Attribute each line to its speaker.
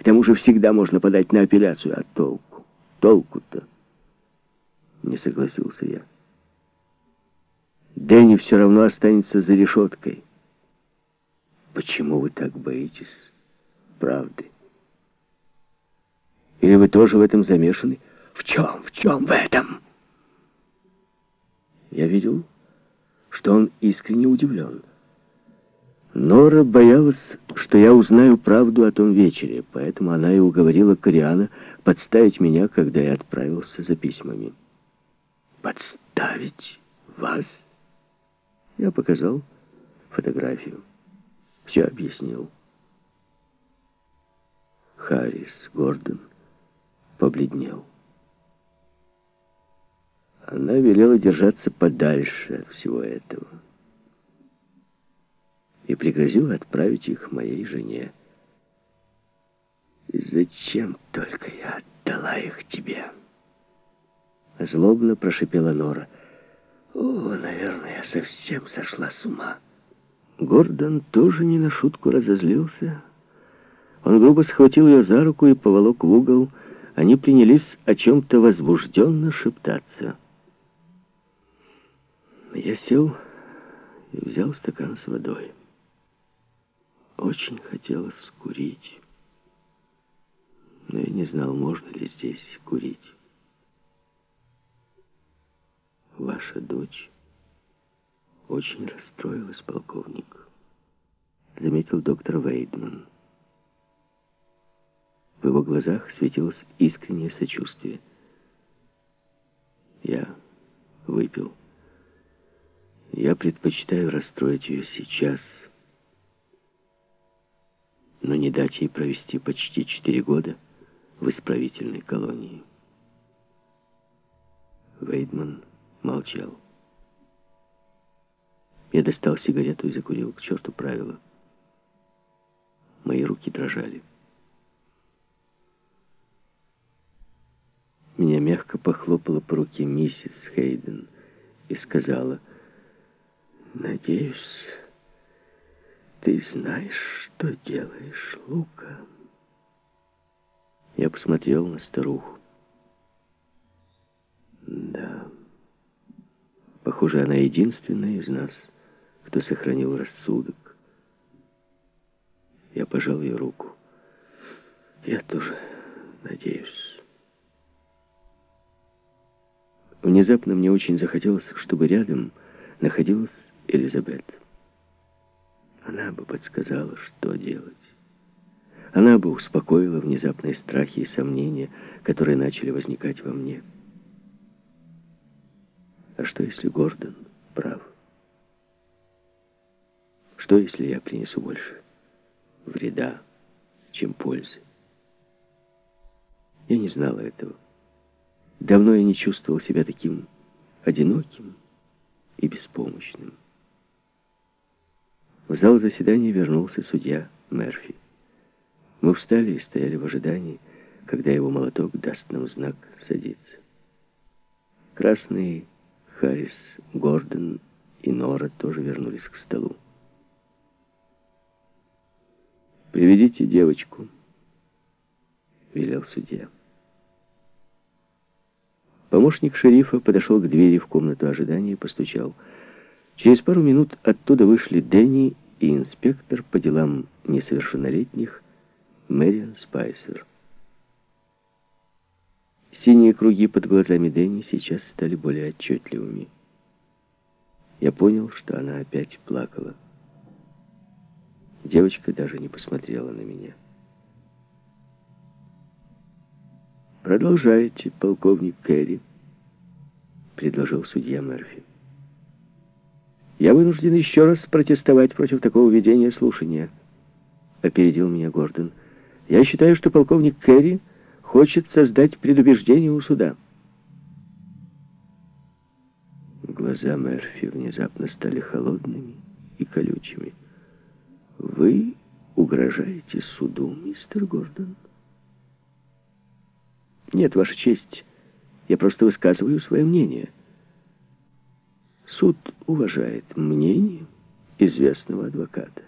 Speaker 1: К тому же всегда можно подать на апелляцию. А толку? Толку-то? Не согласился я. Дэнни все равно останется за решеткой. Почему вы так боитесь правды? Или вы тоже в этом замешаны? В чем? В чем в этом? Я видел, что он искренне удивлен. Нора боялась, что я узнаю правду о том вечере, поэтому она и уговорила Кориана подставить меня, когда я отправился за письмами. «Подставить вас?» Я показал фотографию. Все объяснил. Харрис Гордон побледнел. Она велела держаться подальше от всего этого и пригрозила отправить их моей жене. «Зачем только я отдала их тебе?» Злобно прошипела Нора. «О, наверное, я совсем сошла с ума». Гордон тоже не на шутку разозлился. Он грубо схватил ее за руку и поволок в угол. Они принялись о чем-то возбужденно шептаться. Я сел и взял стакан с водой. Очень хотелось курить, но я не знал, можно ли здесь курить. Ваша дочь очень расстроилась, полковник, заметил доктор Вейдман. В его глазах светилось искреннее сочувствие. Я выпил. Я предпочитаю расстроить ее сейчас, но не дать ей провести почти четыре года в исправительной колонии. Вейдман молчал. Я достал сигарету и закурил к черту правила. Мои руки дрожали. Меня мягко похлопала по руке миссис Хейден и сказала — Надеюсь, ты знаешь, что делаешь, Лука. Я посмотрел на старуху. Да, похоже, она единственная из нас, кто сохранил рассудок. Я пожал ее руку. Я тоже надеюсь. Внезапно мне очень захотелось, чтобы рядом находилась Элизабет. Она бы подсказала, что делать. Она бы успокоила внезапные страхи и сомнения, которые начали возникать во мне. А что, если Гордон прав? Что, если я принесу больше вреда, чем пользы? Я не знала этого. Давно я не чувствовал себя таким одиноким и беспомощным. В зал заседания вернулся судья Мерфи. Мы встали и стояли в ожидании, когда его молоток даст нам знак садиться. Красный Харрис, Гордон и Нора тоже вернулись к столу. «Приведите девочку», — велел судья. Помощник шерифа подошел к двери в комнату ожидания и постучал. Через пару минут оттуда вышли Дэнни и инспектор по делам несовершеннолетних Мэриан Спайсер. Синие круги под глазами Дэнни сейчас стали более отчетливыми. Я понял, что она опять плакала. Девочка даже не посмотрела на меня. «Продолжайте, полковник Керри», — предложил судья Мерфи. Я вынужден еще раз протестовать против такого ведения слушания. Опередил меня Гордон. Я считаю, что полковник Керри хочет создать предубеждение у суда. Глаза Мерфи внезапно стали холодными и колючими. Вы угрожаете суду, мистер Гордон? Нет, Ваша честь, я просто высказываю свое мнение. Суд уважает мнение известного адвоката.